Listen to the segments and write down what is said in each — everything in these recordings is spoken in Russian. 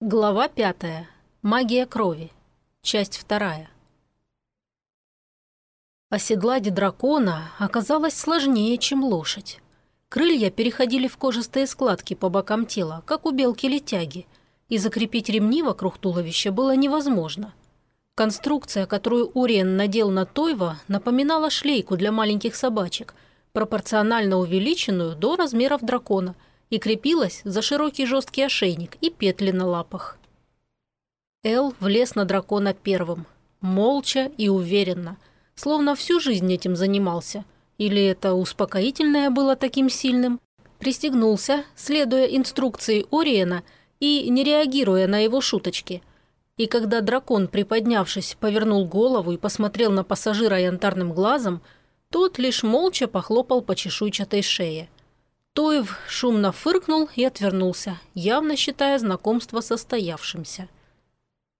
Глава пятая. Магия крови. Часть вторая. Оседлать дракона оказалось сложнее, чем лошадь. Крылья переходили в кожистые складки по бокам тела, как у белки-летяги, и закрепить ремни вокруг туловища было невозможно. Конструкция, которую Уриен надел на Тойва, напоминала шлейку для маленьких собачек, пропорционально увеличенную до размеров дракона – и крепилась за широкий жесткий ошейник и петли на лапах. Эл влез на дракона первым, молча и уверенно, словно всю жизнь этим занимался. Или это успокоительное было таким сильным? Пристегнулся, следуя инструкции Ориена и не реагируя на его шуточки. И когда дракон, приподнявшись, повернул голову и посмотрел на пассажира янтарным глазом, тот лишь молча похлопал по чешуйчатой шее – Тоев шумно фыркнул и отвернулся, явно считая знакомство состоявшимся.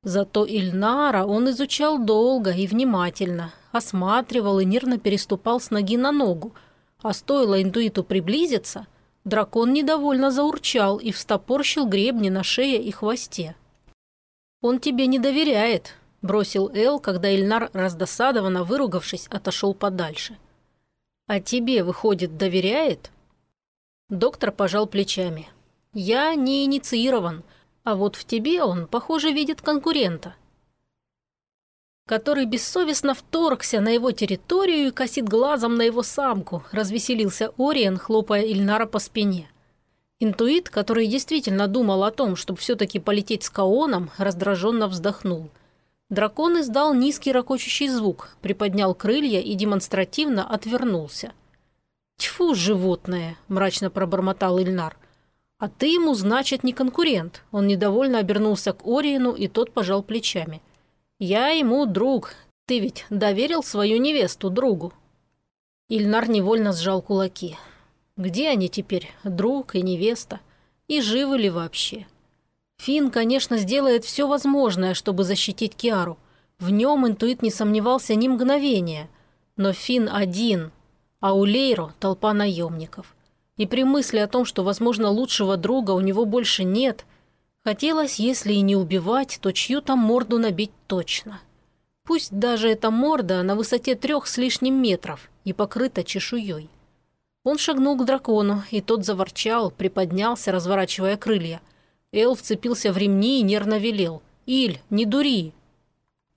Зато Ильнара он изучал долго и внимательно, осматривал и нервно переступал с ноги на ногу, а стоило интуиту приблизиться, дракон недовольно заурчал и встопорщил гребни на шее и хвосте. «Он тебе не доверяет», – бросил Эл, когда Ильнар, раздосадованно выругавшись, отошел подальше. «А тебе, выходит, доверяет?» Доктор пожал плечами. «Я не инициирован, а вот в тебе он, похоже, видит конкурента» который бессовестно вторгся на его территорию и косит глазом на его самку, развеселился Ориен, хлопая Ильнара по спине. Интуит, который действительно думал о том, чтобы все-таки полететь с Каоном, раздраженно вздохнул. Дракон издал низкий ракочущий звук, приподнял крылья и демонстративно отвернулся. «Тьфу, животное!» – мрачно пробормотал Ильнар. «А ты ему, значит, не конкурент». Он недовольно обернулся к Ориену, и тот пожал плечами. «Я ему друг. Ты ведь доверил свою невесту другу?» Ильнар невольно сжал кулаки. «Где они теперь, друг и невеста? И живы ли вообще?» Фин, конечно, сделает все возможное, чтобы защитить Киару. В нем интуит не сомневался ни мгновения. Но Фин один, а у Лейро толпа наемников. И при мысли о том, что, возможно, лучшего друга у него больше нет, хотелось, если и не убивать, то чью-то морду набить точно. Пусть даже эта морда на высоте трех с лишним метров и покрыта чешуей. Он шагнул к дракону, и тот заворчал, приподнялся, разворачивая крылья. Эл вцепился в ремни и нервно велел. «Иль, не дури!»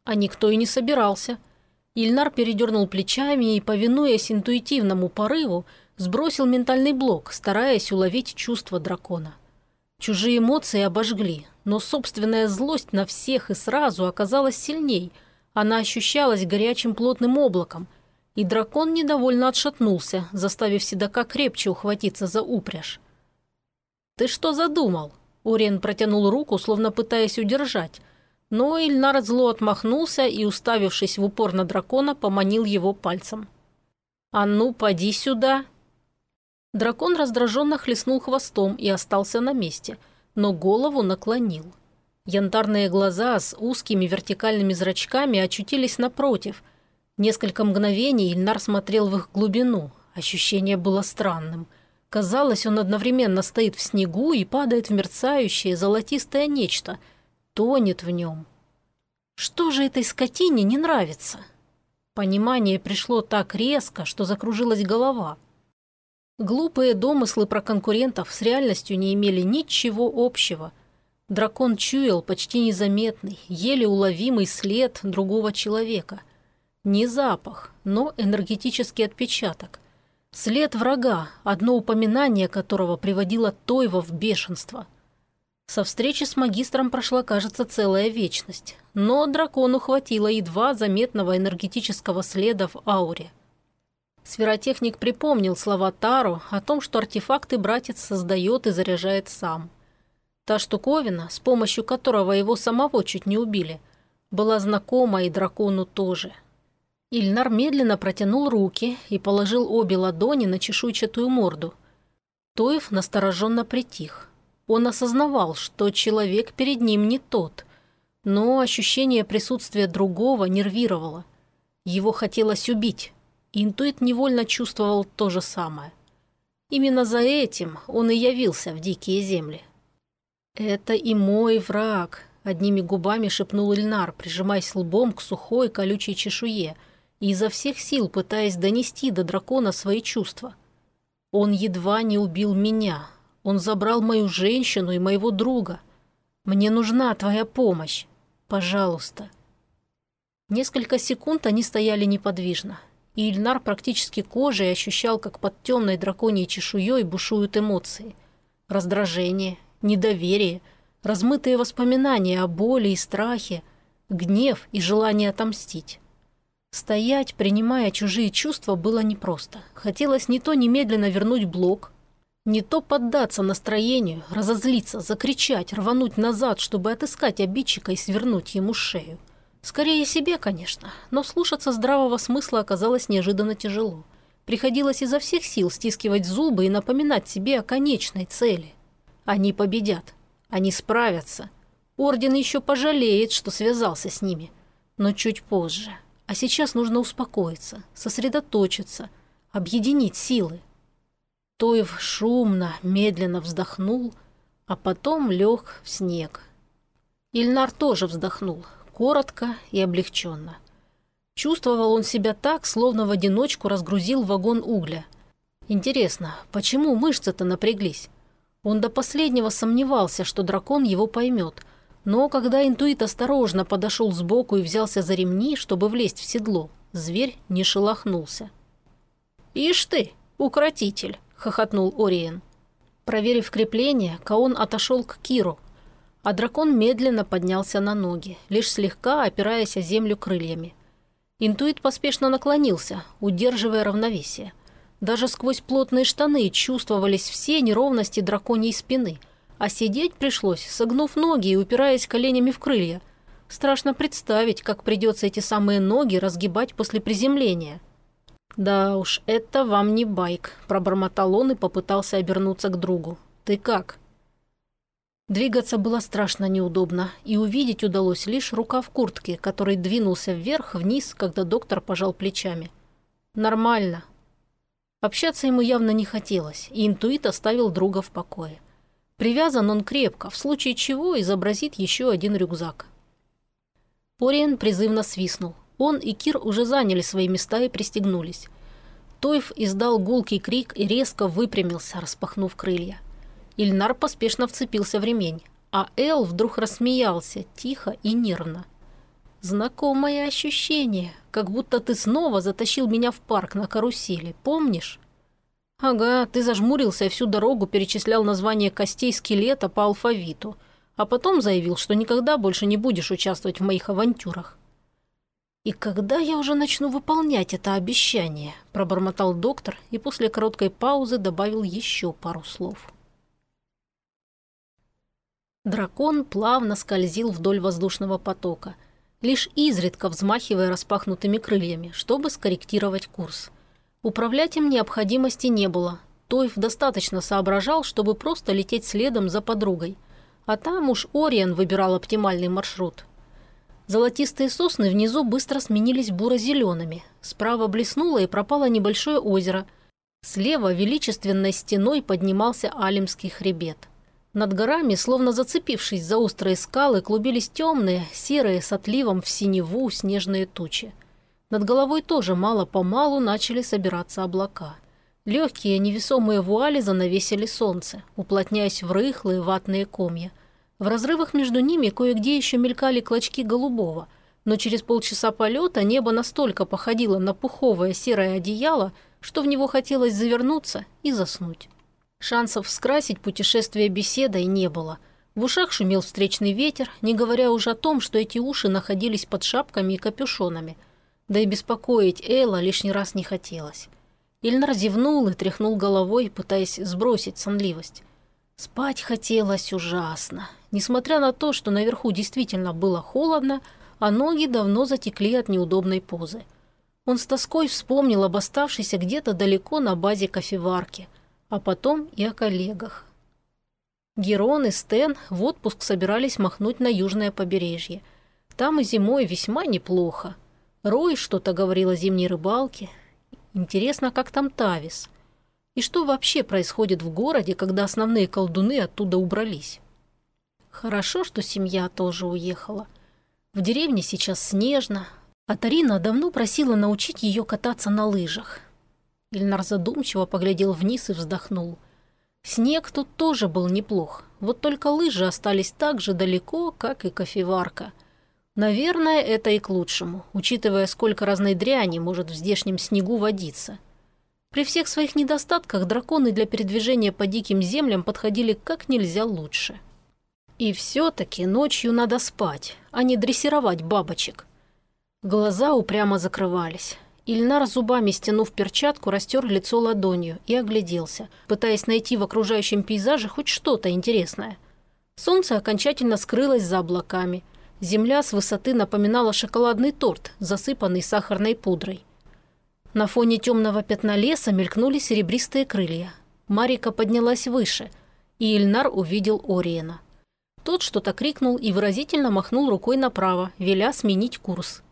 А никто и не собирался – Ильнар передернул плечами и, повинуясь интуитивному порыву, сбросил ментальный блок, стараясь уловить чувства дракона. Чужие эмоции обожгли, но собственная злость на всех и сразу оказалась сильней. Она ощущалась горячим плотным облаком, и дракон недовольно отшатнулся, заставив седока крепче ухватиться за упряжь. «Ты что задумал?» Ориен протянул руку, словно пытаясь удержать, но Ильнар зло отмахнулся и, уставившись в упор на дракона, поманил его пальцем. «А ну, поди сюда!» Дракон раздраженно хлестнул хвостом и остался на месте, но голову наклонил. Янтарные глаза с узкими вертикальными зрачками очутились напротив. Несколько мгновений Ильнар смотрел в их глубину. Ощущение было странным. Казалось, он одновременно стоит в снегу и падает в мерцающее золотистое нечто – тонет в нем. Что же этой скотине не нравится? Понимание пришло так резко, что закружилась голова. Глупые домыслы про конкурентов с реальностью не имели ничего общего. Дракон чуял почти незаметный, еле уловимый след другого человека. Не запах, но энергетический отпечаток. След врага, одно упоминание которого приводило Тойва в бешенство – со встречи с магистром прошла, кажется, целая вечность, но дракону хватило едва заметного энергетического следа в ауре. Сферотехник припомнил слова Тару о том, что артефакты братец создает и заряжает сам. Та штуковина, с помощью которого его самого чуть не убили, была знакома и дракону тоже. Ильнар медленно протянул руки и положил обе ладони на чешуйчатую морду. Тоев настороженно притих – он осознавал, что человек перед ним не тот, но ощущение присутствия другого нервировало. Его хотелось убить. Интуит невольно чувствовал то же самое. Именно за этим он и явился в дикие земли. «Это и мой враг», — одними губами шепнул Ильнар, прижимаясь лбом к сухой колючей чешуе и изо всех сил пытаясь донести до дракона свои чувства. «Он едва не убил меня. Он забрал мою женщину и моего друга. Мне нужна твоя помощь. Пожалуйста». Несколько секунд они стояли неподвижно, и Ильнар практически кожей ощущал, как под темной драконьей чешуей бушуют эмоции. Раздражение, недоверие, размытые воспоминания о боли и страхе, гнев и желание отомстить. Стоять, принимая чужие чувства, было непросто. Хотелось не то немедленно вернуть блок, не то поддаться настроению, разозлиться, закричать, рвануть назад, чтобы отыскать обидчика и свернуть ему шею. Скорее себе, конечно, но слушаться здравого смысла оказалось неожиданно тяжело. Приходилось изо всех сил стискивать зубы и напоминать себе о конечной цели. Они победят. Они справятся. Орден еще пожалеет, что связался с ними. Но чуть позже. А сейчас нужно успокоиться, сосредоточиться, объединить силы. Тоев шумно, медленно вздохнул, а потом лег в снег. Ильнар тоже вздохнул, коротко и облегченно. Чувствовал он себя так, словно в одиночку разгрузил вагон угля. Интересно, почему мышцы-то напряглись? Он до последнего сомневался, что дракон его поймет, но когда интуит осторожно подошел сбоку и взялся за ремни, чтобы влезть в седло, зверь не шелохнулся. «Ишь ты, укротитель!» – хохотнул Ориен. Проверив крепление, Каон отошел к Киру, а дракон медленно поднялся на ноги, лишь слегка опираясь о землю крыльями. Интуит поспешно наклонился, удерживая равновесие. Даже сквозь плотные штаны чувствовались все неровности драконьей спины, а сидеть пришлось, согнув ноги и упираясь коленями в крылья. Страшно представить, как придется эти самые ноги разгибать после приземления. «Да уж, это вам не байк», – пробормотал он и попытался обернуться к другу. «Ты как?» Двигаться было страшно неудобно, и увидеть удалось лишь рука в куртке, который двинулся вверх-вниз, когда доктор пожал плечами. «Нормально», Общаться ему явно не хотелось, и интуит оставил друга в покое. Привязан он крепко, в случае чего изобразит еще один рюкзак. Ориен призывно свистнул. Он и Кир уже заняли свои места и пристегнулись. Тойф издал гулкий крик и резко выпрямился, распахнув крылья. Ильнар поспешно вцепился в ремень, а Эл вдруг рассмеялся, тихо и нервно. Знакомое ощущение, как будто ты снова затащил меня в парк на карусели, помнишь? Ага, ты зажмурился и всю дорогу перечислял название костей скелета по алфавиту, а потом заявил, что никогда больше не будешь участвовать в моих авантюрах. «И когда я уже начну выполнять это обещание?» – пробормотал доктор и после короткой паузы добавил еще пару слов. Дракон плавно скользил вдоль воздушного потока – лишь изредка взмахивая распахнутыми крыльями, чтобы скорректировать курс. Управлять им необходимости не было. Тойф достаточно соображал, чтобы просто лететь следом за подругой. А там уж Ориен выбирал оптимальный маршрут. Золотистые сосны внизу быстро сменились буро-зелеными. Справа блеснуло и пропало небольшое озеро. Слева величественной стеной поднимался Алимский хребет. Над горами, словно зацепившись за острые скалы, клубились темные, серые, с отливом в синеву снежные тучи. Над головой тоже мало-помалу начали собираться облака. Легкие невесомые вуали занавесили солнце, уплотняясь в рыхлые ватные комья. В разрывах между ними кое-где еще мелькали клочки голубого, но через полчаса полета небо настолько походило на пуховое серое одеяло, что в него хотелось завернуться и заснуть. Шансов скрасить путешествие беседой не было. В ушах шумел встречный ветер, не говоря уже о том, что эти уши находились под шапками и капюшонами. Да и беспокоить Элла лишний раз не хотелось. Ильнар зевнул и тряхнул головой, пытаясь сбросить сонливость. Спать хотелось ужасно. Несмотря на то, что наверху действительно было холодно, а ноги давно затекли от неудобной позы. Он с тоской вспомнил об оставшейся где-то далеко на базе кофеварки – а потом и о коллегах. Герон и Стэн в отпуск собирались махнуть на южное побережье. Там и зимой весьма неплохо. Рой что-то говорил о зимней рыбалке. Интересно, как там Тавис? И что вообще происходит в городе, когда основные колдуны оттуда убрались? Хорошо, что семья тоже уехала. В деревне сейчас снежно, а Тарина давно просила научить ее кататься на лыжах. Ильнар задумчиво поглядел вниз и вздохнул. Снег тут тоже был неплох, вот только лыжи остались так же далеко, как и кофеварка. Наверное, это и к лучшему, учитывая, сколько разной дряни может в здешнем снегу водиться. При всех своих недостатках драконы для передвижения по диким землям подходили как нельзя лучше. И все-таки ночью надо спать, а не дрессировать бабочек. Глаза упрямо закрывались. Ильнар зубами, стянув перчатку, растер лицо ладонью и огляделся, пытаясь найти в окружающем пейзаже хоть что-то интересное. Солнце окончательно скрылось за облаками. Земля с высоты напоминала шоколадный торт, засыпанный сахарной пудрой. На фоне темного пятна леса мелькнули серебристые крылья. Марика поднялась выше, и Ильнар увидел Ориена. Тот что-то крикнул и выразительно махнул рукой направо, веля сменить курс.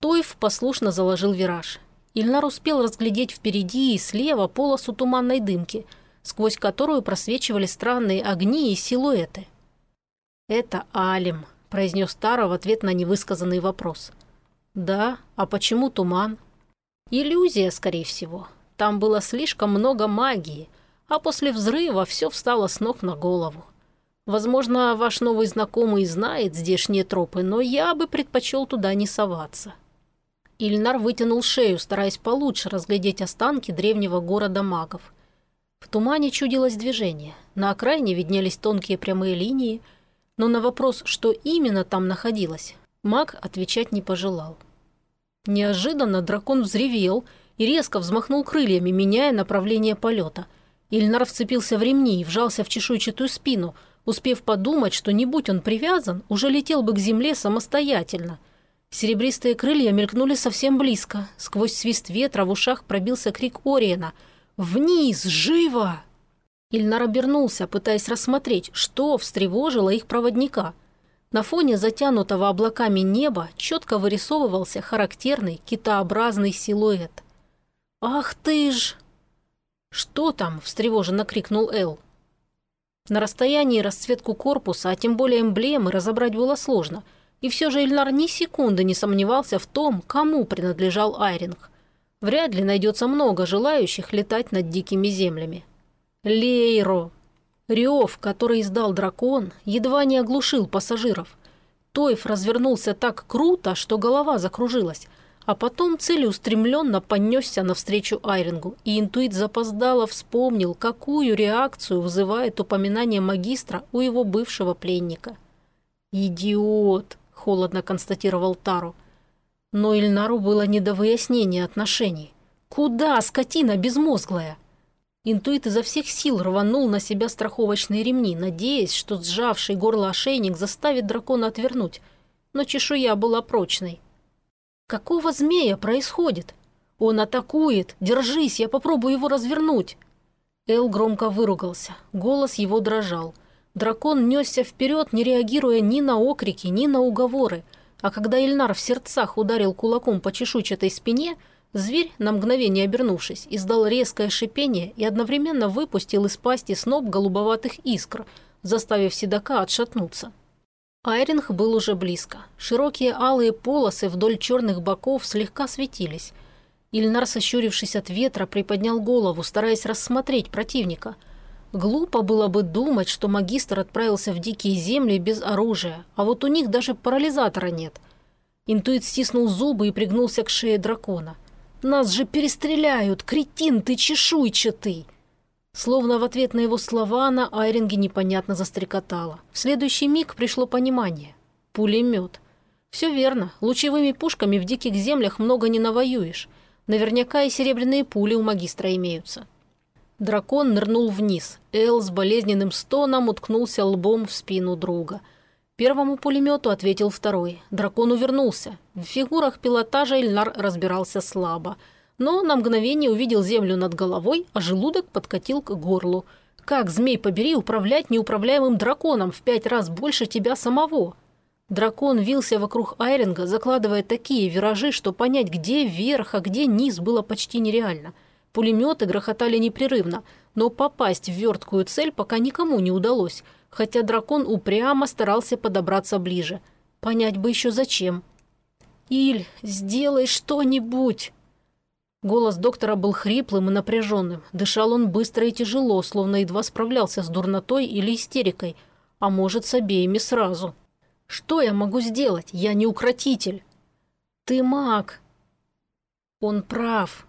Тойф послушно заложил вираж. Ильнар успел разглядеть впереди и слева полосу туманной дымки, сквозь которую просвечивали странные огни и силуэты. «Это Алим», – произнес Тара в ответ на невысказанный вопрос. «Да, а почему туман?» «Иллюзия, скорее всего. Там было слишком много магии, а после взрыва все встало с ног на голову. Возможно, ваш новый знакомый знает здешние тропы, но я бы предпочел туда не соваться». Ильнар вытянул шею, стараясь получше разглядеть останки древнего города магов. В тумане чудилось движение. На окраине виднелись тонкие прямые линии, но на вопрос, что именно там находилось, маг отвечать не пожелал. Неожиданно дракон взревел и резко взмахнул крыльями, меняя направление полета. Ильнар вцепился в ремни и вжался в чешуйчатую спину – успев подумать, что не будь он привязан, уже летел бы к земле самостоятельно. Серебристые крылья мелькнули совсем близко. Сквозь свист ветра в ушах пробился крик Ориена. «Вниз! Живо!» Ильнар обернулся, пытаясь рассмотреть, что встревожило их проводника. На фоне затянутого облаками неба четко вырисовывался характерный китообразный силуэт. «Ах ты ж!» «Что там?» – встревоженно крикнул Эл. На расстоянии расцветку корпуса, а тем более эмблемы, разобрать было сложно. И все же Ильнар ни секунды не сомневался в том, кому принадлежал Айринг. Вряд ли найдется много желающих летать над дикими землями. Лейро. Рев, который издал дракон, едва не оглушил пассажиров. Тойф развернулся так круто, что голова закружилась, а потом целеустремленно понесся навстречу Айрингу, и интуит запоздало вспомнил, какую реакцию вызывает упоминание магистра у его бывшего пленника. «Идиот!» – холодно констатировал Тару. Но Ильнару было не до выяснения отношений. «Куда, скотина безмозглая?» Интуит изо всех сил рванул на себя страховочные ремни, надеясь, что сжавший горло ошейник заставит дракона отвернуть. Но чешуя была прочной, Какого змея происходит? Он атакует! Держись, я попробую его развернуть!» Эл громко выругался. Голос его дрожал. Дракон несся вперед, не реагируя ни на окрики, ни на уговоры. А когда Ильнар в сердцах ударил кулаком по чешуйчатой спине, зверь, на мгновение обернувшись, издал резкое шипение и одновременно выпустил из пасти сноп голубоватых искр, заставив седока отшатнуться. Айринг был уже близко. Широкие алые полосы вдоль черных боков слегка светились. Ильнар, сощурившись от ветра, приподнял голову, стараясь рассмотреть противника. Глупо было бы думать, что магистр отправился в дикие земли без оружия, а вот у них даже парализатора нет. Интуит стиснул зубы и пригнулся к шее дракона. «Нас же перестреляют! Кретин ты чешуйчатый!» Словно в ответ на его слова на Айринге непонятно застрекотала. В следующий миг пришло понимание. Пулемет. Все верно. Лучевыми пушками в диких землях много не навоюешь. Наверняка и серебряные пули у магистра имеются. Дракон нырнул вниз. Эл с болезненным стоном уткнулся лбом в спину друга. Первому пулемету ответил второй. Дракон увернулся. В фигурах пилотажа Ильнар разбирался слабо – но на мгновение увидел землю над головой, а желудок подкатил к горлу. Как, змей побери, управлять неуправляемым драконом в пять раз больше тебя самого? Дракон вился вокруг Айринга, закладывая такие виражи, что понять, где верх, а где низ, было почти нереально. Пулеметы грохотали непрерывно, но попасть в верткую цель пока никому не удалось. Хотя дракон упрямо старался подобраться ближе. Понять бы еще зачем. «Иль, сделай что-нибудь!» Голос доктора был хриплым и напряженным. Дышал он быстро и тяжело, словно едва справлялся с дурнотой или истерикой, а может, с обеими сразу. «Что я могу сделать? Я не укротитель!» «Ты маг!» «Он прав!»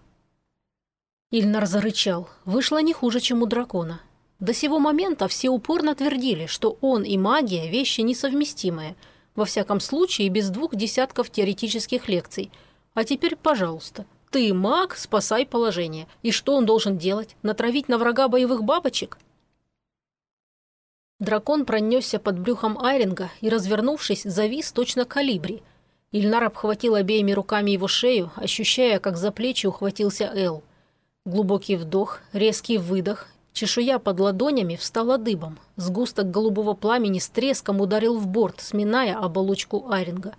Ильнар зарычал. Вышло не хуже, чем у дракона. До сего момента все упорно твердили, что он и магия – вещи несовместимые. Во всяком случае, без двух десятков теоретических лекций. А теперь, пожалуйста, ты маг, спасай положение. И что он должен делать? Натравить на врага боевых бабочек? Дракон пронесся под брюхом Айринга и, развернувшись, завис точно калибри. Ильнар обхватил обеими руками его шею, ощущая, как за плечи ухватился Эл. Глубокий вдох, резкий выдох, Чешуя под ладонями встала дыбом. Сгусток голубого пламени с треском ударил в борт, сминая оболочку Айринга.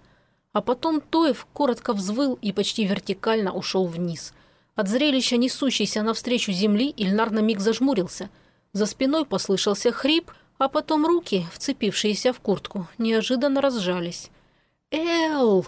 А потом Тоев коротко взвыл и почти вертикально ушел вниз. От зрелища несущейся навстречу земли Ильнар на миг зажмурился. За спиной послышался хрип, а потом руки, вцепившиеся в куртку, неожиданно разжались. «Эл!»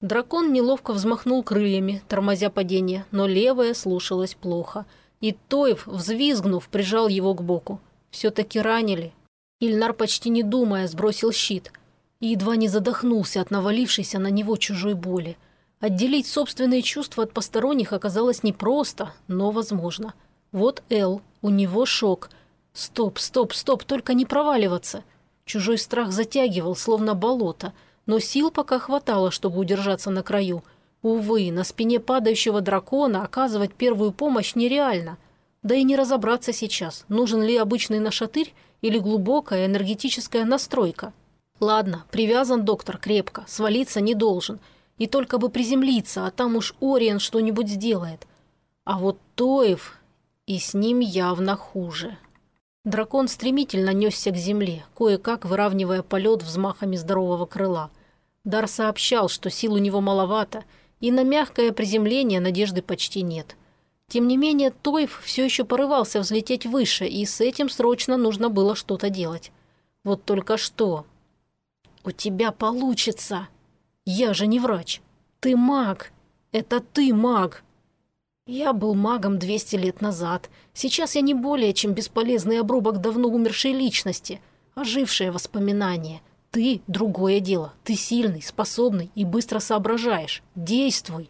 Дракон неловко взмахнул крыльями, тормозя падение, но левая слушалась плохо – и Тоев, взвизгнув, прижал его к боку. Все-таки ранили. Ильнар, почти не думая, сбросил щит и едва не задохнулся от навалившейся на него чужой боли. Отделить собственные чувства от посторонних оказалось непросто, но возможно. Вот Эл, у него шок. Стоп, стоп, стоп, только не проваливаться. Чужой страх затягивал, словно болото, но сил пока хватало, чтобы удержаться на краю – Увы, на спине падающего дракона оказывать первую помощь нереально. Да и не разобраться сейчас, нужен ли обычный нашатырь или глубокая энергетическая настройка. Ладно, привязан доктор крепко, свалиться не должен. И только бы приземлиться, а там уж Ориен что-нибудь сделает. А вот Тоев... И с ним явно хуже. Дракон стремительно несся к земле, кое-как выравнивая полет взмахами здорового крыла. Дар сообщал, что сил у него маловато – и на мягкое приземление надежды почти нет. Тем не менее, Тойф все еще порывался взлететь выше, и с этим срочно нужно было что-то делать. Вот только что. «У тебя получится! Я же не врач! Ты маг! Это ты маг!» Я был магом 200 лет назад. Сейчас я не более чем бесполезный обрубок давно умершей личности, ожившее воспоминание – ты – другое дело. Ты сильный, способный и быстро соображаешь. Действуй.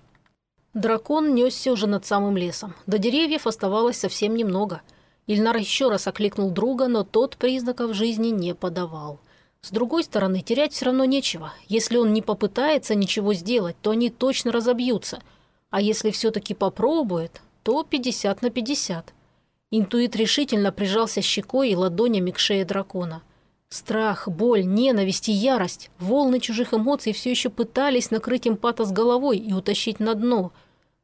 Дракон несся уже над самым лесом. До деревьев оставалось совсем немного. Ильнар еще раз окликнул друга, но тот признаков жизни не подавал. С другой стороны, терять все равно нечего. Если он не попытается ничего сделать, то они точно разобьются. А если все-таки попробует, то 50 на 50. Интуит решительно прижался щекой и ладонями к шее дракона – Страх, боль, ненависть и ярость, волны чужих эмоций все еще пытались накрыть импата с головой и утащить на дно.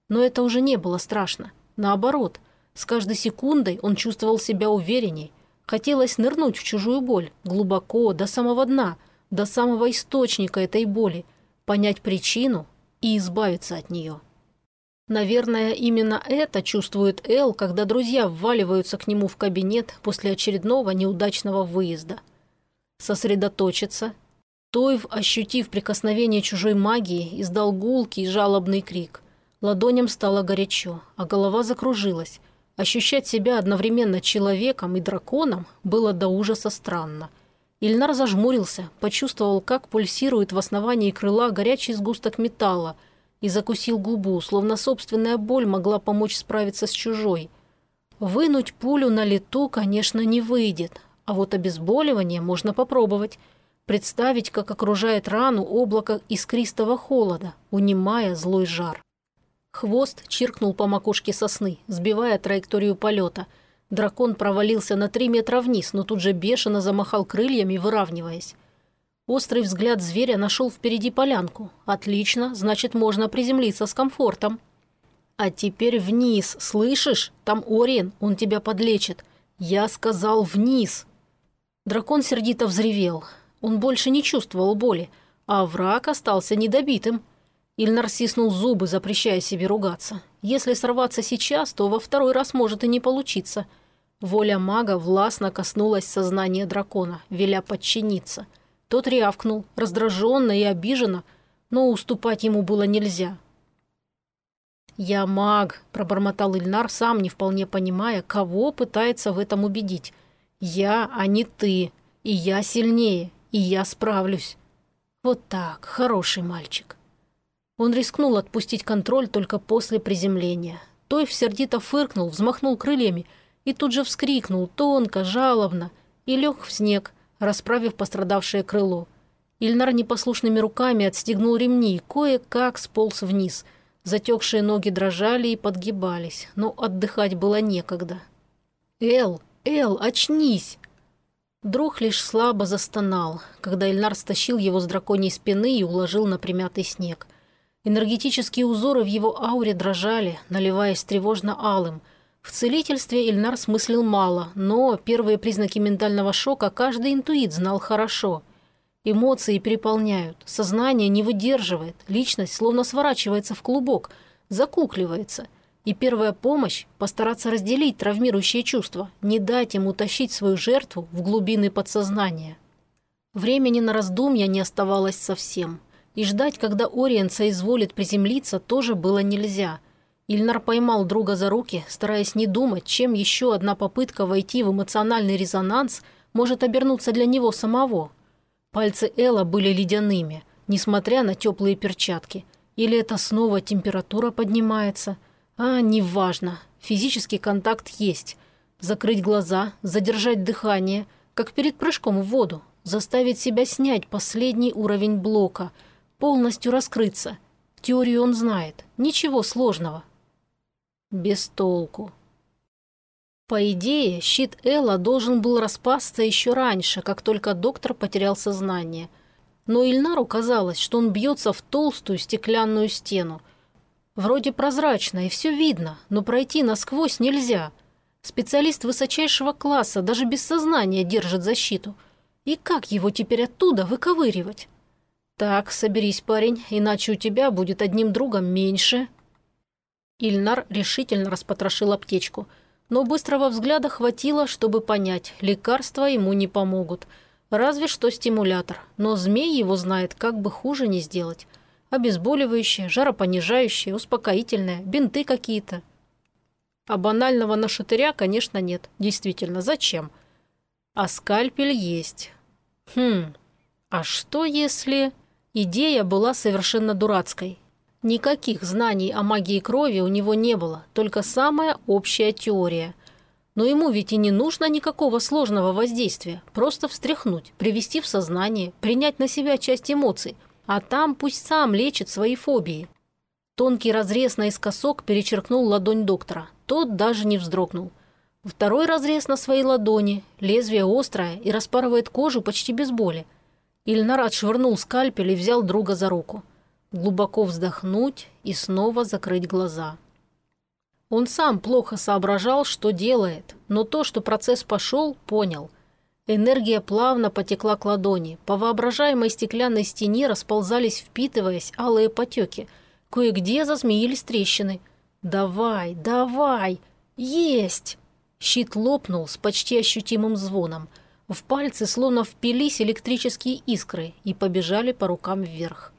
Но это уже не было страшно. Наоборот, с каждой секундой он чувствовал себя уверенней. Хотелось нырнуть в чужую боль, глубоко, до самого дна, до самого источника этой боли, понять причину и избавиться от нее. Наверное, именно это чувствует Эл, когда друзья вваливаются к нему в кабинет после очередного неудачного выезда – сосредоточиться. Тойв, ощутив прикосновение чужой магии, издал гулкий жалобный крик. Ладоням стало горячо, а голова закружилась. Ощущать себя одновременно человеком и драконом было до ужаса странно. Ильнар зажмурился, почувствовал, как пульсирует в основании крыла горячий сгусток металла и закусил губу, словно собственная боль могла помочь справиться с чужой. Вынуть пулю на лету, конечно, не выйдет, а вот обезболивание можно попробовать. Представить, как окружает рану облако искристого холода, унимая злой жар. Хвост чиркнул по макушке сосны, сбивая траекторию полета. Дракон провалился на три метра вниз, но тут же бешено замахал крыльями, выравниваясь. Острый взгляд зверя нашел впереди полянку. Отлично, значит, можно приземлиться с комфортом. А теперь вниз, слышишь? Там Ориен, он тебя подлечит. Я сказал вниз. Дракон сердито взревел. Он больше не чувствовал боли, а враг остался недобитым. Ильнар стиснул зубы, запрещая себе ругаться. Если сорваться сейчас, то во второй раз может и не получиться. Воля мага властно коснулась сознания дракона, веля подчиниться. Тот рявкнул, раздраженно и обиженно, но уступать ему было нельзя. «Я маг», – пробормотал Ильнар, сам не вполне понимая, кого пытается в этом убедить. «Я, а не ты. И я сильнее, и я справлюсь». Вот так, хороший мальчик. Он рискнул отпустить контроль только после приземления. Тойф сердито фыркнул, взмахнул крыльями – и тут же вскрикнул тонко, жалобно и лег в снег, расправив пострадавшее крыло. Ильнар непослушными руками отстегнул ремни и кое-как сполз вниз. Затекшие ноги дрожали и подгибались, но отдыхать было некогда. «Эл, Эл, очнись!» Друг лишь слабо застонал, когда Ильнар стащил его с драконьей спины и уложил на примятый снег. Энергетические узоры в его ауре дрожали, наливаясь тревожно алым – в целительстве Ильнар смыслил мало, но первые признаки ментального шока каждый интуит знал хорошо. Эмоции переполняют, сознание не выдерживает, личность словно сворачивается в клубок, закукливается. И первая помощь – постараться разделить травмирующие чувства, не дать ему тащить свою жертву в глубины подсознания. Времени на раздумья не оставалось совсем. И ждать, когда Ориен соизволит приземлиться, тоже было нельзя – Ильнар поймал друга за руки, стараясь не думать, чем еще одна попытка войти в эмоциональный резонанс может обернуться для него самого. Пальцы Элла были ледяными, несмотря на теплые перчатки. Или это снова температура поднимается? А, неважно. Физический контакт есть. Закрыть глаза, задержать дыхание, как перед прыжком в воду. Заставить себя снять последний уровень блока. Полностью раскрыться. Теорию он знает. Ничего сложного. Без толку. По идее, щит Элла должен был распасться еще раньше, как только доктор потерял сознание. Но Ильнару казалось, что он бьется в толстую стеклянную стену. Вроде прозрачно и все видно, но пройти насквозь нельзя. Специалист высочайшего класса даже без сознания держит защиту. И как его теперь оттуда выковыривать? Так, соберись, парень, иначе у тебя будет одним другом меньше, Ильнар решительно распотрошил аптечку. Но быстрого взгляда хватило, чтобы понять, лекарства ему не помогут. Разве что стимулятор. Но змей его знает, как бы хуже не сделать. Обезболивающее, жаропонижающее, успокоительное, бинты какие-то. А банального нашатыря, конечно, нет. Действительно, зачем? А скальпель есть. Хм, а что если... Идея была совершенно дурацкой. Никаких знаний о магии крови у него не было, только самая общая теория. Но ему ведь и не нужно никакого сложного воздействия, просто встряхнуть, привести в сознание, принять на себя часть эмоций, а там пусть сам лечит свои фобии. Тонкий разрез наискосок перечеркнул ладонь доктора. Тот даже не вздрогнул. Второй разрез на своей ладони, лезвие острое и распарывает кожу почти без боли. Ильнар отшвырнул скальпель и взял друга за руку глубоко вздохнуть и снова закрыть глаза. Он сам плохо соображал, что делает, но то, что процесс пошел, понял. Энергия плавно потекла к ладони, по воображаемой стеклянной стене расползались, впитываясь, алые потеки. Кое-где зазмеились трещины. «Давай, давай! Есть!» Щит лопнул с почти ощутимым звоном. В пальцы словно впились электрические искры и побежали по рукам вверх.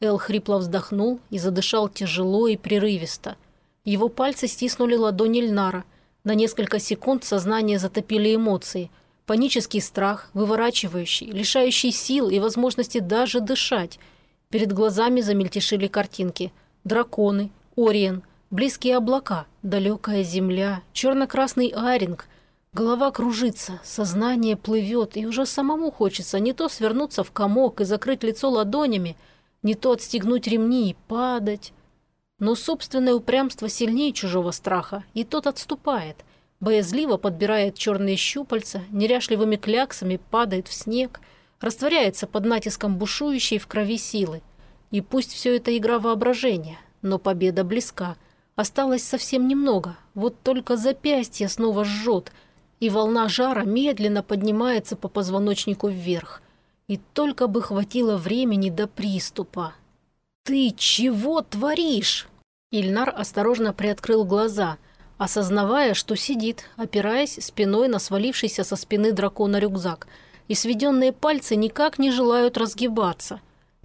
Эл хрипло вздохнул и задышал тяжело и прерывисто. Его пальцы стиснули ладонь Ильнара. На несколько секунд сознание затопили эмоции. Панический страх, выворачивающий, лишающий сил и возможности даже дышать. Перед глазами замельтешили картинки. Драконы, Ориен, близкие облака, далекая земля, черно-красный аринг. Голова кружится, сознание плывет, и уже самому хочется не то свернуться в комок и закрыть лицо ладонями, не то отстегнуть ремни и падать. Но собственное упрямство сильнее чужого страха, и тот отступает, боязливо подбирает черные щупальца, неряшливыми кляксами падает в снег, растворяется под натиском бушующей в крови силы. И пусть все это игра воображения, но победа близка. Осталось совсем немного, вот только запястье снова жжет, и волна жара медленно поднимается по позвоночнику вверх. И только бы хватило времени до приступа. «Ты чего творишь?» Ильнар осторожно приоткрыл глаза. Осознавая, что сидит, опираясь спиной на свалившийся со спины дракона рюкзак, и сведенные пальцы никак не желают разгибаться.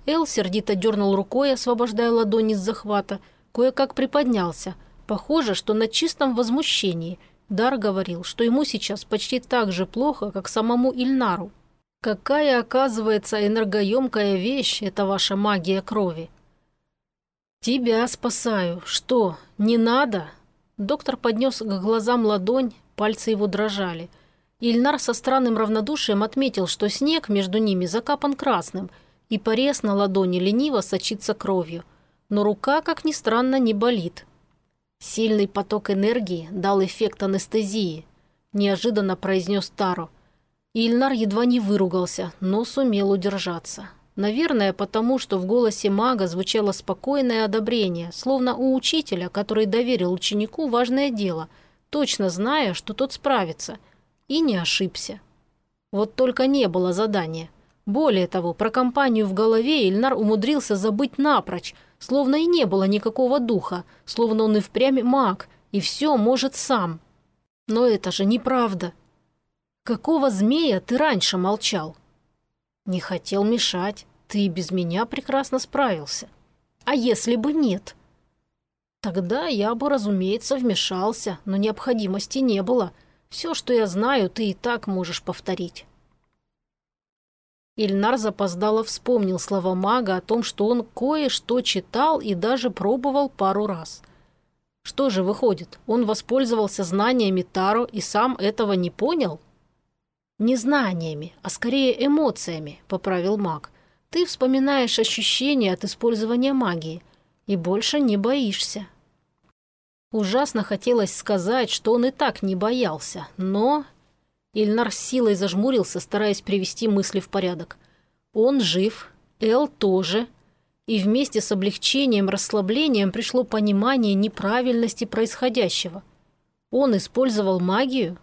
Эл сердито дернул рукой, освобождая ладони из захвата, кое-как приподнялся. Похоже, что на чистом возмущении. Дар говорил, что ему сейчас почти так же плохо, как самому Ильнару. Какая, оказывается, энергоемкая вещь – это ваша магия крови. «Тебя спасаю. Что, не надо?» Доктор поднес к глазам ладонь, пальцы его дрожали. Ильнар со странным равнодушием отметил, что снег между ними закапан красным, и порез на ладони лениво сочится кровью. Но рука, как ни странно, не болит. Сильный поток энергии дал эффект анестезии, неожиданно произнес Таро. Ильнар едва не выругался, но сумел удержаться. Наверное, потому что в голосе мага звучало спокойное одобрение, словно у учителя, который доверил ученику важное дело, точно зная, что тот справится. И не ошибся. Вот только не было задания. Более того, про компанию в голове Ильнар умудрился забыть напрочь, словно и не было никакого духа, словно он и впрямь маг, и все может сам. Но это же неправда. Какого змея ты раньше молчал? Не хотел мешать. Ты без меня прекрасно справился. А если бы нет? Тогда я бы, разумеется, вмешался, но необходимости не было. Все, что я знаю, ты и так можешь повторить. Ильнар запоздало вспомнил слова мага о том, что он кое-что читал и даже пробовал пару раз. Что же выходит, он воспользовался знаниями Таро и сам этого не понял? «Не знаниями, а скорее эмоциями», — поправил маг. «Ты вспоминаешь ощущения от использования магии и больше не боишься». Ужасно хотелось сказать, что он и так не боялся, но... Ильнар силой зажмурился, стараясь привести мысли в порядок. Он жив, Эл тоже. И вместе с облегчением, расслаблением пришло понимание неправильности происходящего. Он использовал магию,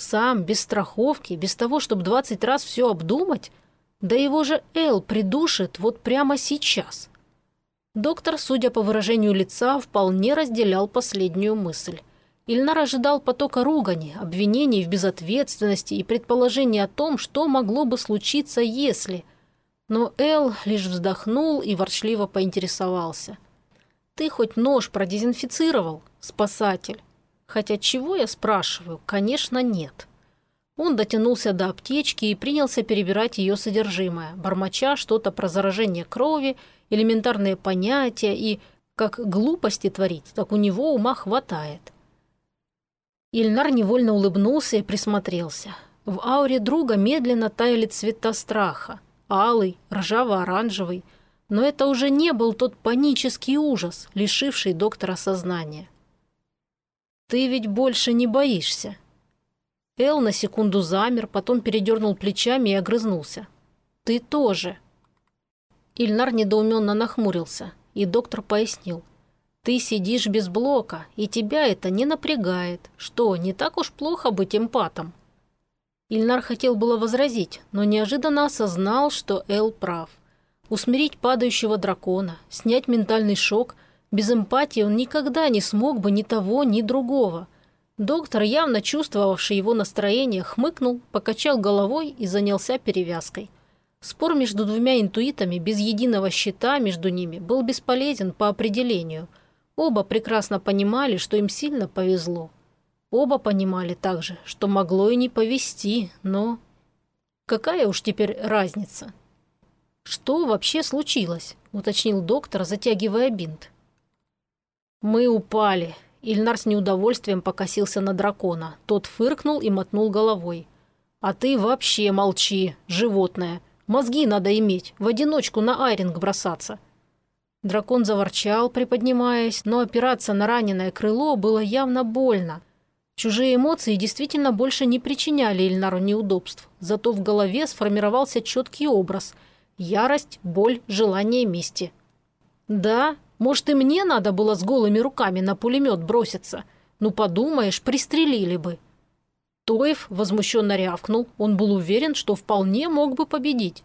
сам, без страховки, без того, чтобы двадцать раз все обдумать? Да его же Эл придушит вот прямо сейчас. Доктор, судя по выражению лица, вполне разделял последнюю мысль. Ильнар ожидал потока ругани, обвинений в безответственности и предположений о том, что могло бы случиться, если... Но Эл лишь вздохнул и ворчливо поинтересовался. «Ты хоть нож продезинфицировал, спасатель?» Хотя чего я спрашиваю? Конечно, нет. Он дотянулся до аптечки и принялся перебирать ее содержимое, бормоча что-то про заражение крови, элементарные понятия и как глупости творить, так у него ума хватает. Ильнар невольно улыбнулся и присмотрелся. В ауре друга медленно таяли цвета страха. Алый, ржаво-оранжевый. Но это уже не был тот панический ужас, лишивший доктора сознания. «Ты ведь больше не боишься». Эл на секунду замер, потом передернул плечами и огрызнулся. «Ты тоже». Ильнар недоуменно нахмурился, и доктор пояснил. «Ты сидишь без блока, и тебя это не напрягает. Что, не так уж плохо быть эмпатом?» Ильнар хотел было возразить, но неожиданно осознал, что Эл прав. Усмирить падающего дракона, снять ментальный шок – без эмпатии он никогда не смог бы ни того, ни другого. Доктор, явно чувствовавший его настроение, хмыкнул, покачал головой и занялся перевязкой. Спор между двумя интуитами без единого щита между ними был бесполезен по определению. Оба прекрасно понимали, что им сильно повезло. Оба понимали также, что могло и не повезти, но... Какая уж теперь разница? «Что вообще случилось?» – уточнил доктор, затягивая бинт. «Мы упали». Ильнар с неудовольствием покосился на дракона. Тот фыркнул и мотнул головой. «А ты вообще молчи, животное. Мозги надо иметь, в одиночку на айринг бросаться». Дракон заворчал, приподнимаясь, но опираться на раненое крыло было явно больно. Чужие эмоции действительно больше не причиняли Ильнару неудобств, зато в голове сформировался четкий образ – ярость, боль, желание мести. Да, может, и мне надо было с голыми руками на пулемет броситься? Ну, подумаешь, пристрелили бы». Тоев возмущенно рявкнул. Он был уверен, что вполне мог бы победить.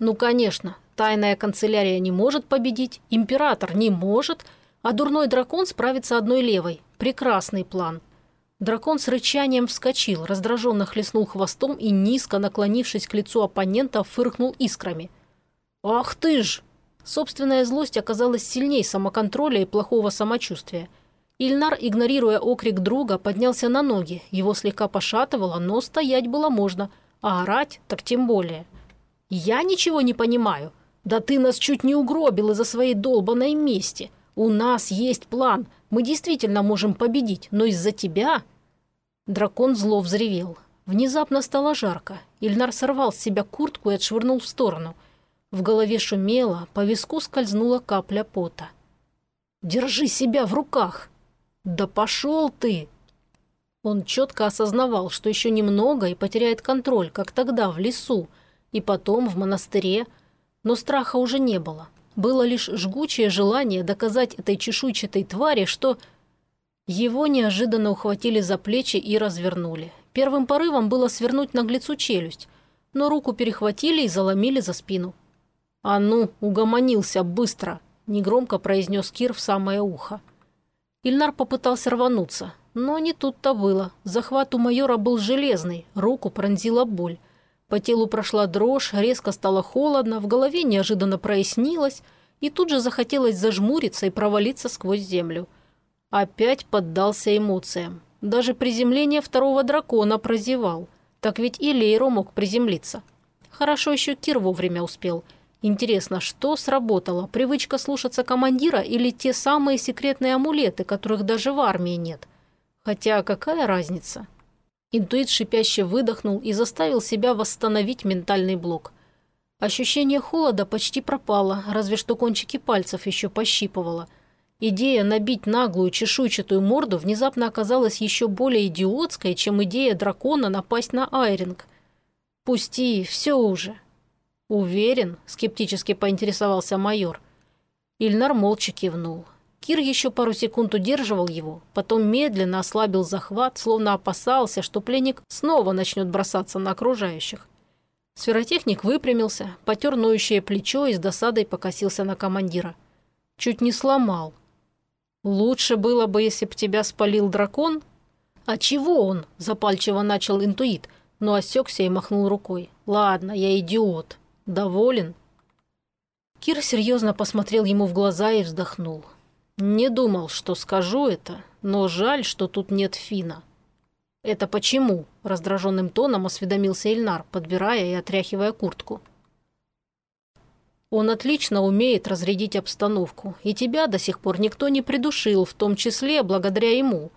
«Ну, конечно, тайная канцелярия не может победить, император не может, а дурной дракон справится одной левой. Прекрасный план. Дракон с рычанием вскочил, раздраженно хлестнул хвостом и, низко наклонившись к лицу оппонента, фыркнул искрами. «Ах ты ж!» Собственная злость оказалась сильней самоконтроля и плохого самочувствия. Ильнар, игнорируя окрик друга, поднялся на ноги. Его слегка пошатывало, но стоять было можно, а орать так тем более. «Я ничего не понимаю. Да ты нас чуть не угробил из-за своей долбанной мести. У нас есть план. Мы действительно можем победить, но из-за тебя...» Дракон зло взревел. Внезапно стало жарко. Ильнар сорвал с себя куртку и отшвырнул в сторону – в голове шумело, по виску скользнула капля пота. «Держи себя в руках!» «Да пошел ты!» Он четко осознавал, что еще немного и потеряет контроль, как тогда, в лесу, и потом в монастыре. Но страха уже не было. Было лишь жгучее желание доказать этой чешуйчатой твари, что... Его неожиданно ухватили за плечи и развернули. Первым порывом было свернуть наглецу челюсть, но руку перехватили и заломили за спину. «А ну, угомонился быстро!» – негромко произнес Кир в самое ухо. Ильнар попытался рвануться, но не тут-то было. Захват у майора был железный, руку пронзила боль. По телу прошла дрожь, резко стало холодно, в голове неожиданно прояснилось, и тут же захотелось зажмуриться и провалиться сквозь землю. Опять поддался эмоциям. Даже приземление второго дракона прозевал. Так ведь и Лейро мог приземлиться. Хорошо еще Кир вовремя успел – Интересно, что сработало? Привычка слушаться командира или те самые секретные амулеты, которых даже в армии нет? Хотя какая разница? Интуит шипяще выдохнул и заставил себя восстановить ментальный блок. Ощущение холода почти пропало, разве что кончики пальцев еще пощипывало. Идея набить наглую чешуйчатую морду внезапно оказалась еще более идиотской, чем идея дракона напасть на Айринг. «Пусти, все уже», «Уверен?» – скептически поинтересовался майор. Ильнар молча кивнул. Кир еще пару секунд удерживал его, потом медленно ослабил захват, словно опасался, что пленник снова начнет бросаться на окружающих. Сферотехник выпрямился, потер ноющее плечо и с досадой покосился на командира. Чуть не сломал. «Лучше было бы, если б тебя спалил дракон?» «А чего он?» – запальчиво начал интуит, но осекся и махнул рукой. «Ладно, я идиот». Доволен?» Кир серьезно посмотрел ему в глаза и вздохнул. «Не думал, что скажу это, но жаль, что тут нет Фина». «Это почему?» – раздраженным тоном осведомился Эльнар, подбирая и отряхивая куртку. «Он отлично умеет разрядить обстановку, и тебя до сих пор никто не придушил, в том числе благодаря ему.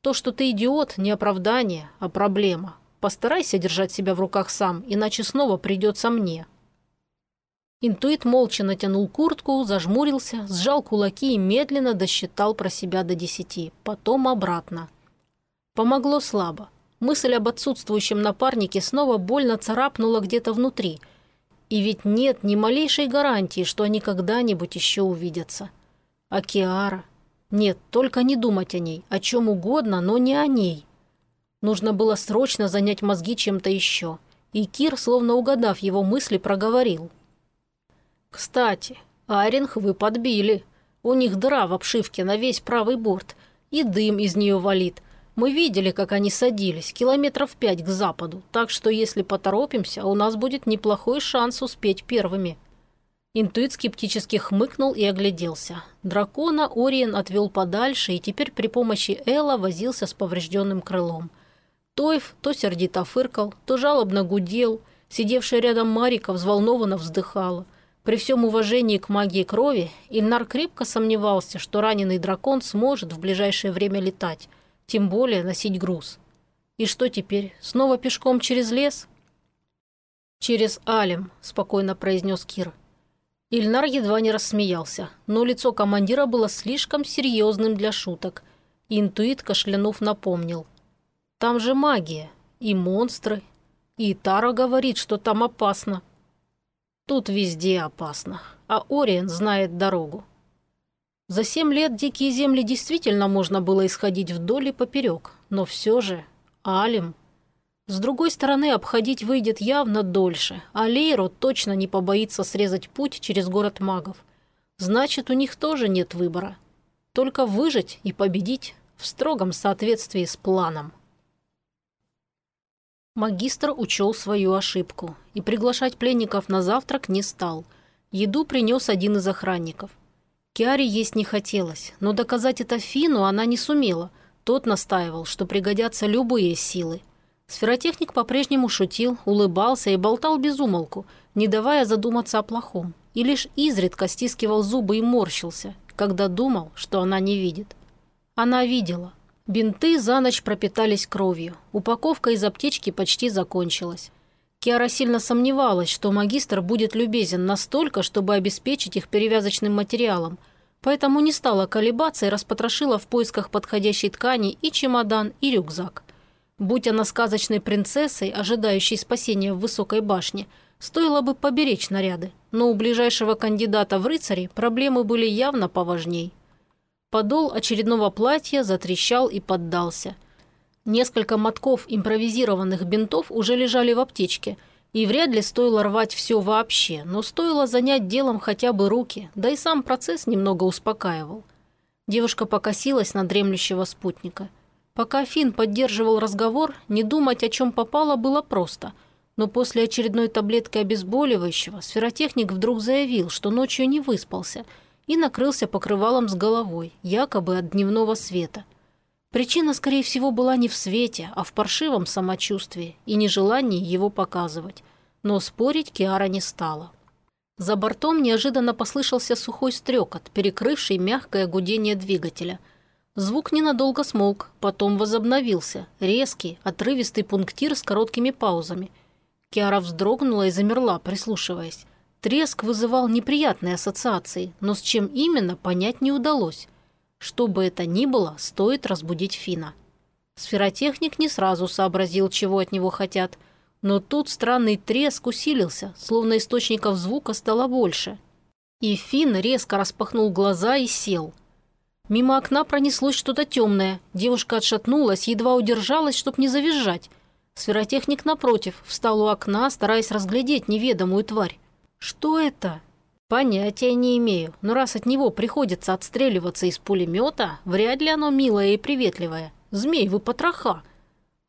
То, что ты идиот, не оправдание, а проблема. Постарайся держать себя в руках сам, иначе снова придется мне». Интуит молча натянул куртку, зажмурился, сжал кулаки и медленно досчитал про себя до десяти, потом обратно. Помогло слабо. Мысль об отсутствующем напарнике снова больно царапнула где-то внутри. И ведь нет ни малейшей гарантии, что они когда-нибудь еще увидятся. А? Нет, только не думать о ней, о чем угодно, но не о ней. Нужно было срочно занять мозги чем-то еще. И Кир, словно угадав его мысли, проговорил – «Кстати, Аринг вы подбили. У них дыра в обшивке на весь правый борт, и дым из нее валит. Мы видели, как они садились, километров пять к западу, так что если поторопимся, у нас будет неплохой шанс успеть первыми». Интуит скептически хмыкнул и огляделся. Дракона Ориен отвел подальше и теперь при помощи Элла возился с поврежденным крылом. Тойф то сердито фыркал, то жалобно гудел. Сидевшая рядом Марика взволнованно вздыхала – при всем уважении к магии крови, Ильнар крепко сомневался, что раненый дракон сможет в ближайшее время летать, тем более носить груз. И что теперь, снова пешком через лес? «Через Алем», – спокойно произнес Кир. Ильнар едва не рассмеялся, но лицо командира было слишком серьезным для шуток. интуит, кашлянув, напомнил. «Там же магия, и монстры, и Тара говорит, что там опасно». Тут везде опасно, а Ориен знает дорогу. За семь лет дикие земли действительно можно было исходить вдоль и поперек, но все же Алим. С другой стороны, обходить выйдет явно дольше, а Лейро точно не побоится срезать путь через город магов. Значит, у них тоже нет выбора. Только выжить и победить, в строгом соответствии с планом. Магистр учел свою ошибку и приглашать пленников на завтрак не стал. Еду принес один из охранников. Киаре есть не хотелось, но доказать это Фину она не сумела. Тот настаивал, что пригодятся любые силы. Сферотехник по-прежнему шутил, улыбался и болтал без умолку, не давая задуматься о плохом, и лишь изредка стискивал зубы и морщился, когда думал, что она не видит. Она видела. Бинты за ночь пропитались кровью. Упаковка из аптечки почти закончилась. Киара сильно сомневалась, что магистр будет любезен настолько, чтобы обеспечить их перевязочным материалом, поэтому не стала колебаться и распотрошила в поисках подходящей ткани и чемодан, и рюкзак. Будь она сказочной принцессой, ожидающей спасения в высокой башне, стоило бы поберечь наряды, но у ближайшего кандидата в рыцари проблемы были явно поважней. Подол очередного платья затрещал и поддался. Несколько мотков импровизированных бинтов уже лежали в аптечке, и вряд ли стоило рвать все вообще, но стоило занять делом хотя бы руки, да и сам процесс немного успокаивал. Девушка покосилась на дремлющего спутника. Пока Финн поддерживал разговор, не думать, о чем попало, было просто. Но после очередной таблетки обезболивающего сферотехник вдруг заявил, что ночью не выспался – и накрылся покрывалом с головой, якобы от дневного света. Причина, скорее всего, была не в свете, а в паршивом самочувствии и нежелании его показывать. Но спорить Киара не стала. За бортом неожиданно послышался сухой стрекот, перекрывший мягкое гудение двигателя. Звук ненадолго смолк, потом возобновился. Резкий, отрывистый пунктир с короткими паузами. Киара вздрогнула и замерла, прислушиваясь. Треск вызывал неприятные ассоциации, но с чем именно понять не удалось. Что бы это ни было, стоит разбудить Фина. Сферотехник не сразу сообразил, чего от него хотят, но тут странный треск усилился, словно источников звука стало больше. И Фин резко распахнул глаза и сел. Мимо окна пронеслось что-то темное. Девушка отшатнулась, едва удержалась, чтоб не завизжать. Сферотехник, напротив, встал у окна, стараясь разглядеть неведомую тварь. Что это? Понятия не имею, но раз от него приходится отстреливаться из пулемета, вряд ли оно милое и приветливое. Змей вы потроха.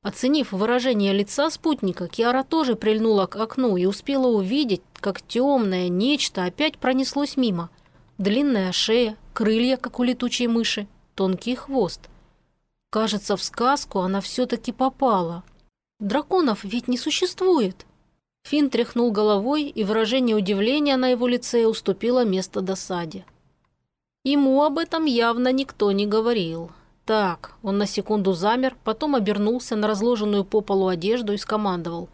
Оценив выражение лица спутника, Киара тоже прильнула к окну и успела увидеть, как темное нечто опять пронеслось мимо. Длинная шея, крылья, как у летучей мыши, тонкий хвост. Кажется, в сказку она все-таки попала. Драконов ведь не существует. Финн тряхнул головой, и выражение удивления на его лице уступило место досаде. Ему об этом явно никто не говорил. Так, он на секунду замер, потом обернулся на разложенную по полу одежду и скомандовал.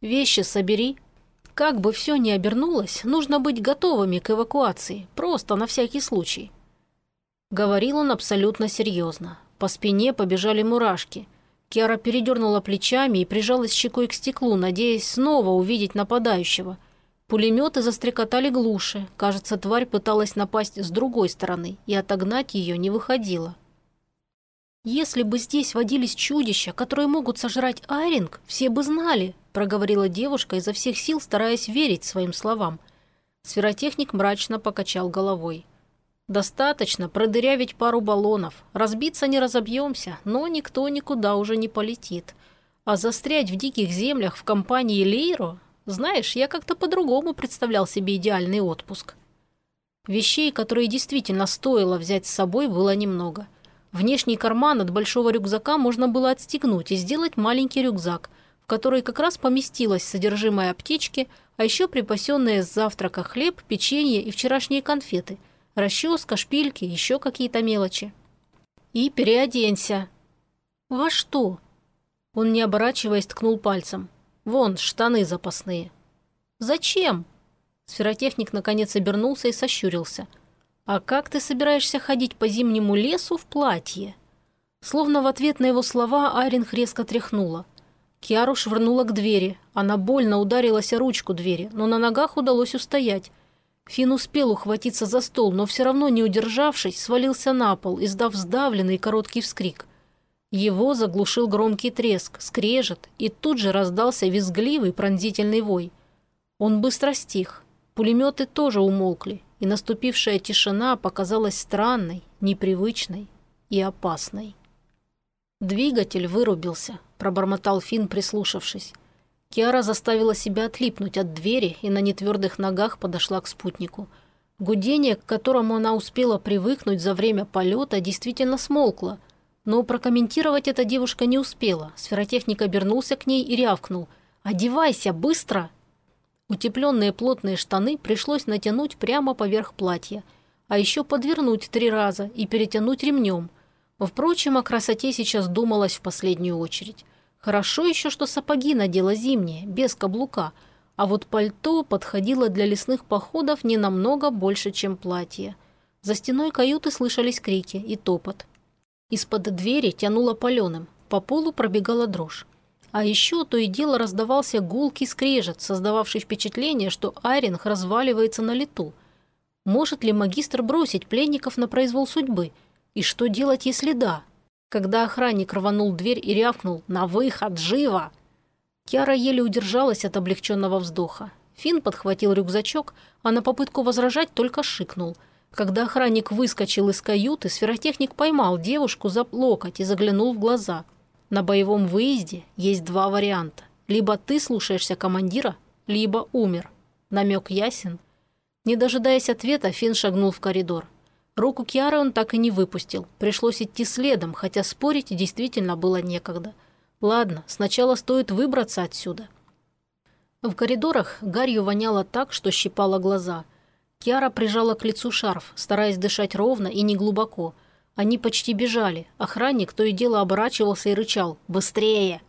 «Вещи собери». Как бы все ни обернулось, нужно быть готовыми к эвакуации, просто на всякий случай. Говорил он абсолютно серьезно. По спине побежали мурашки. Киара передернула плечами и прижалась щекой к стеклу, надеясь снова увидеть нападающего. Пулеметы застрекотали глуше. Кажется, тварь пыталась напасть с другой стороны, и отогнать ее не выходило. «Если бы здесь водились чудища, которые могут сожрать Айринг, все бы знали», проговорила девушка изо всех сил, стараясь верить своим словам. Сферотехник мрачно покачал головой. Достаточно продырявить пару баллонов. Разбиться не разобьемся, но никто никуда уже не полетит. А застрять в диких землях в компании Лейро? Знаешь, я как-то по-другому представлял себе идеальный отпуск. Вещей, которые действительно стоило взять с собой, было немного. Внешний карман от большого рюкзака можно было отстегнуть и сделать маленький рюкзак, в который как раз поместилось содержимое аптечки, а еще припасенные с завтрака хлеб, печенье и вчерашние конфеты – Расческа, шпильки, еще какие-то мелочи. И переоденься. Во что? Он, не оборачиваясь, ткнул пальцем. Вон, штаны запасные. Зачем? Сферотехник наконец обернулся и сощурился. «А как ты собираешься ходить по зимнему лесу в платье?» Словно в ответ на его слова Айрин резко тряхнула. Киару швырнула к двери. Она больно ударилась о ручку двери, но на ногах удалось устоять. Фин успел ухватиться за стол, но все равно, не удержавшись, свалился на пол, издав сдавленный короткий вскрик. Его заглушил громкий треск, скрежет, и тут же раздался визгливый пронзительный вой. Он быстро стих. Пулеметы тоже умолкли, и наступившая тишина показалась странной, непривычной и опасной. «Двигатель вырубился», – пробормотал Финн, прислушавшись. Киара заставила себя отлипнуть от двери и на нетвердых ногах подошла к спутнику. Гудение, к которому она успела привыкнуть за время полета, действительно смолкло. Но прокомментировать эта девушка не успела. Сферотехник обернулся к ней и рявкнул. «Одевайся, быстро!» Утепленные плотные штаны пришлось натянуть прямо поверх платья, а еще подвернуть три раза и перетянуть ремнем. Впрочем, о красоте сейчас думалось в последнюю очередь. Хорошо еще, что сапоги надела зимние, без каблука, а вот пальто подходило для лесных походов не намного больше, чем платье. За стеной каюты слышались крики и топот. Из-под двери тянуло паленым, по полу пробегала дрожь. А еще то и дело раздавался гулкий скрежет, создававший впечатление, что Айринг разваливается на лету. Может ли магистр бросить пленников на произвол судьбы – и что делать, если да? Когда охранник рванул дверь и рявкнул «На выход! Живо!» Киара еле удержалась от облегченного вздоха. Финн подхватил рюкзачок, а на попытку возражать только шикнул. Когда охранник выскочил из каюты, сферотехник поймал девушку за локоть и заглянул в глаза. На боевом выезде есть два варианта. Либо ты слушаешься командира, либо умер. Намек ясен. Не дожидаясь ответа, Финн шагнул в коридор. Руку Киары он так и не выпустил. Пришлось идти следом, хотя спорить действительно было некогда. Ладно, сначала стоит выбраться отсюда. В коридорах гарью воняло так, что щипало глаза. Киара прижала к лицу шарф, стараясь дышать ровно и неглубоко. Они почти бежали. Охранник то и дело оборачивался и рычал «Быстрее!».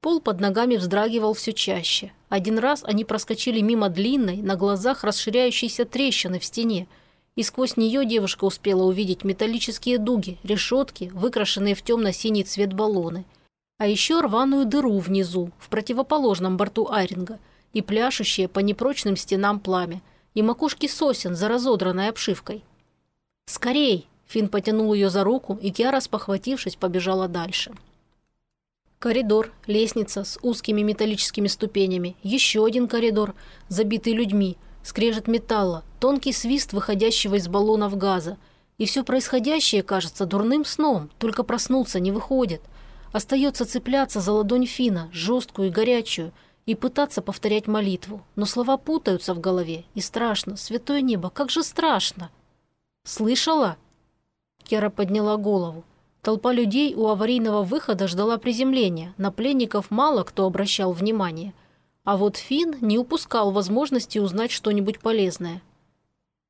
Пол под ногами вздрагивал все чаще. Один раз они проскочили мимо длинной, на глазах расширяющейся трещины в стене – и сквозь нее девушка успела увидеть металлические дуги, решетки, выкрашенные в темно-синий цвет баллоны, а еще рваную дыру внизу, в противоположном борту Айринга, и пляшущее по непрочным стенам пламя, и макушки сосен за разодранной обшивкой. «Скорей!» – Финн потянул ее за руку, и Киара, спохватившись, побежала дальше. Коридор, лестница с узкими металлическими ступенями, еще один коридор, забитый людьми – скрежет металла, тонкий свист выходящего из баллонов газа. И все происходящее кажется дурным сном, только проснуться не выходит. Остается цепляться за ладонь Фина, жесткую и горячую, и пытаться повторять молитву. Но слова путаются в голове, и страшно, святое небо, как же страшно. «Слышала?» Кера подняла голову. Толпа людей у аварийного выхода ждала приземления. На пленников мало кто обращал внимание – а вот Финн не упускал возможности узнать что-нибудь полезное.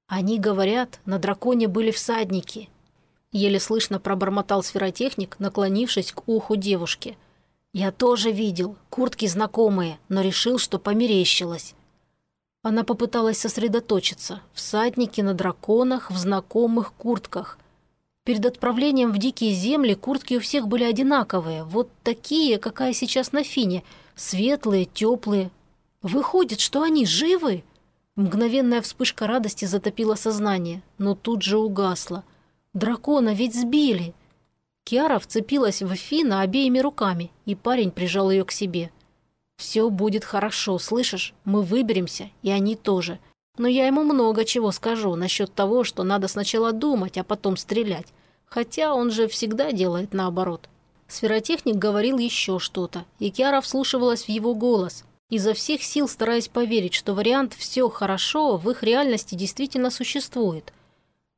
«Они говорят, на драконе были всадники», – еле слышно пробормотал сферотехник, наклонившись к уху девушки. «Я тоже видел, куртки знакомые, но решил, что померещилось». Она попыталась сосредоточиться. Всадники на драконах в знакомых куртках. Перед отправлением в дикие земли куртки у всех были одинаковые, вот такие, какая сейчас на Фине – Светлые, теплые. Выходит, что они живы? Мгновенная вспышка радости затопила сознание, но тут же угасла. Дракона ведь сбили. Киара вцепилась в Фина обеими руками, и парень прижал ее к себе. «Все будет хорошо, слышишь? Мы выберемся, и они тоже. Но я ему много чего скажу насчет того, что надо сначала думать, а потом стрелять. Хотя он же всегда делает наоборот. Сферотехник говорил еще что-то, и Киара вслушивалась в его голос, изо всех сил стараясь поверить, что вариант «все хорошо» в их реальности действительно существует.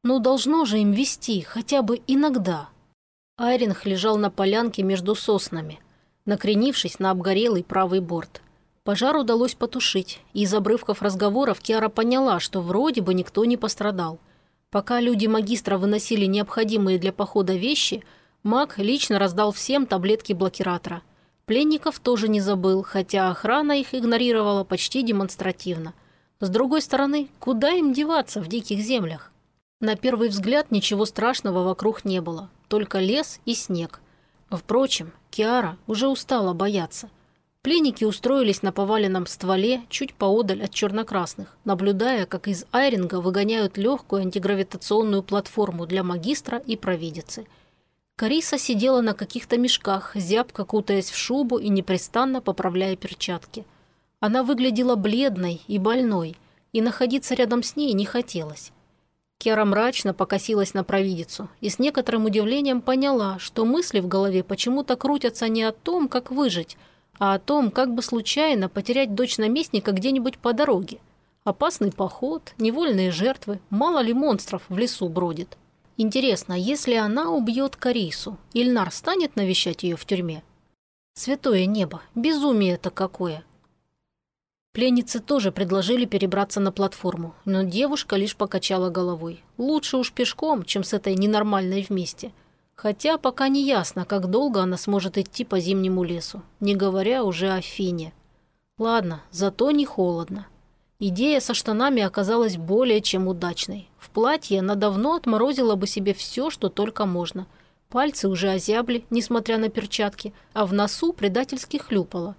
Но должно же им вести хотя бы иногда. Айринг лежал на полянке между соснами, накренившись на обгорелый правый борт. Пожар удалось потушить, и из обрывков разговоров Киара поняла, что вроде бы никто не пострадал. Пока люди магистра выносили необходимые для похода вещи – Маг лично раздал всем таблетки блокиратора. Пленников тоже не забыл, хотя охрана их игнорировала почти демонстративно. С другой стороны, куда им деваться в диких землях? На первый взгляд ничего страшного вокруг не было, только лес и снег. Впрочем, Киара уже устала бояться. Пленники устроились на поваленном стволе чуть поодаль от чернокрасных, наблюдая, как из айринга выгоняют легкую антигравитационную платформу для магистра и провидицы – Кариса сидела на каких-то мешках, зябко кутаясь в шубу и непрестанно поправляя перчатки. Она выглядела бледной и больной, и находиться рядом с ней не хотелось. Кера мрачно покосилась на провидицу и с некоторым удивлением поняла, что мысли в голове почему-то крутятся не о том, как выжить, а о том, как бы случайно потерять дочь наместника где-нибудь по дороге. Опасный поход, невольные жертвы, мало ли монстров в лесу бродит. Интересно, если она убьет Карису, Ильнар станет навещать ее в тюрьме? Святое небо, безумие это какое! Пленницы тоже предложили перебраться на платформу, но девушка лишь покачала головой. Лучше уж пешком, чем с этой ненормальной вместе. Хотя пока не ясно, как долго она сможет идти по зимнему лесу, не говоря уже о Фине. Ладно, зато не холодно. Идея со штанами оказалась более чем удачной. В платье она давно отморозила бы себе все, что только можно. Пальцы уже озябли, несмотря на перчатки, а в носу предательски хлюпала.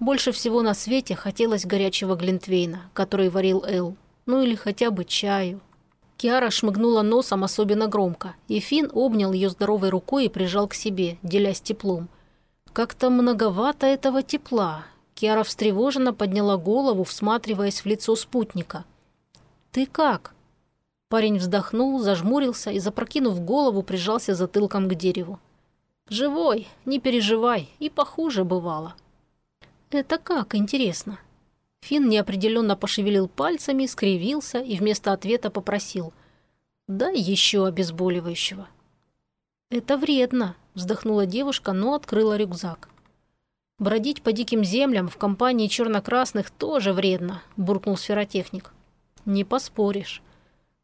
Больше всего на свете хотелось горячего глинтвейна, который варил Эл. Ну или хотя бы чаю. Киара шмыгнула носом особенно громко, и Финн обнял ее здоровой рукой и прижал к себе, делясь теплом. Как-то многовато этого тепла, Киара встревоженно подняла голову, всматриваясь в лицо спутника. «Ты как?» Парень вздохнул, зажмурился и, запрокинув голову, прижался затылком к дереву. «Живой, не переживай, и похуже бывало». «Это как, интересно?» Финн неопределенно пошевелил пальцами, скривился и вместо ответа попросил. «Дай еще обезболивающего». «Это вредно», – вздохнула девушка, но открыла рюкзак. «Бродить по диким землям в компании черно-красных тоже вредно», – буркнул сферотехник. «Не поспоришь».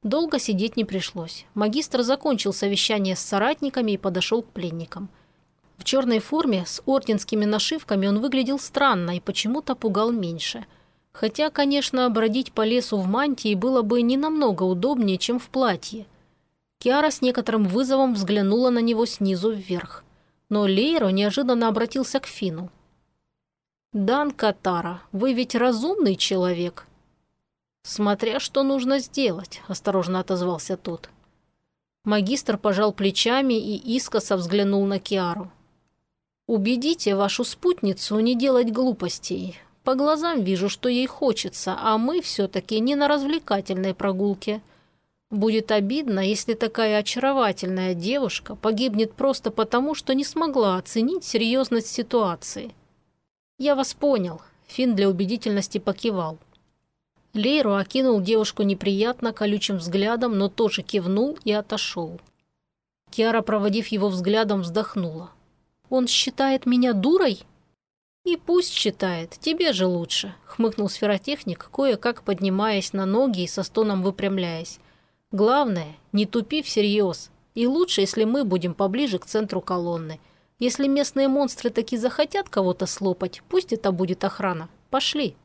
Долго сидеть не пришлось. Магистр закончил совещание с соратниками и подошел к пленникам. В черной форме с орденскими нашивками он выглядел странно и почему-то пугал меньше. Хотя, конечно, бродить по лесу в мантии было бы не намного удобнее, чем в платье. Киара с некоторым вызовом взглянула на него снизу вверх. Но Лейро неожиданно обратился к Фину. «Дан Катара, вы ведь разумный человек?» «Смотря что нужно сделать», – осторожно отозвался тот. Магистр пожал плечами и искоса взглянул на Киару. «Убедите вашу спутницу не делать глупостей. По глазам вижу, что ей хочется, а мы все-таки не на развлекательной прогулке. Будет обидно, если такая очаровательная девушка погибнет просто потому, что не смогла оценить серьезность ситуации». «Я вас понял», – Финн для убедительности покивал. Лейру окинул девушку неприятно колючим взглядом, но тоже кивнул и отошел. Киара, проводив его взглядом, вздохнула. «Он считает меня дурой?» «И пусть считает, тебе же лучше», – хмыкнул сферотехник, кое-как поднимаясь на ноги и со стоном выпрямляясь. «Главное, не тупи всерьез. И лучше, если мы будем поближе к центру колонны. Если местные монстры таки захотят кого-то слопать, пусть это будет охрана. Пошли».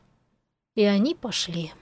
И они пошли.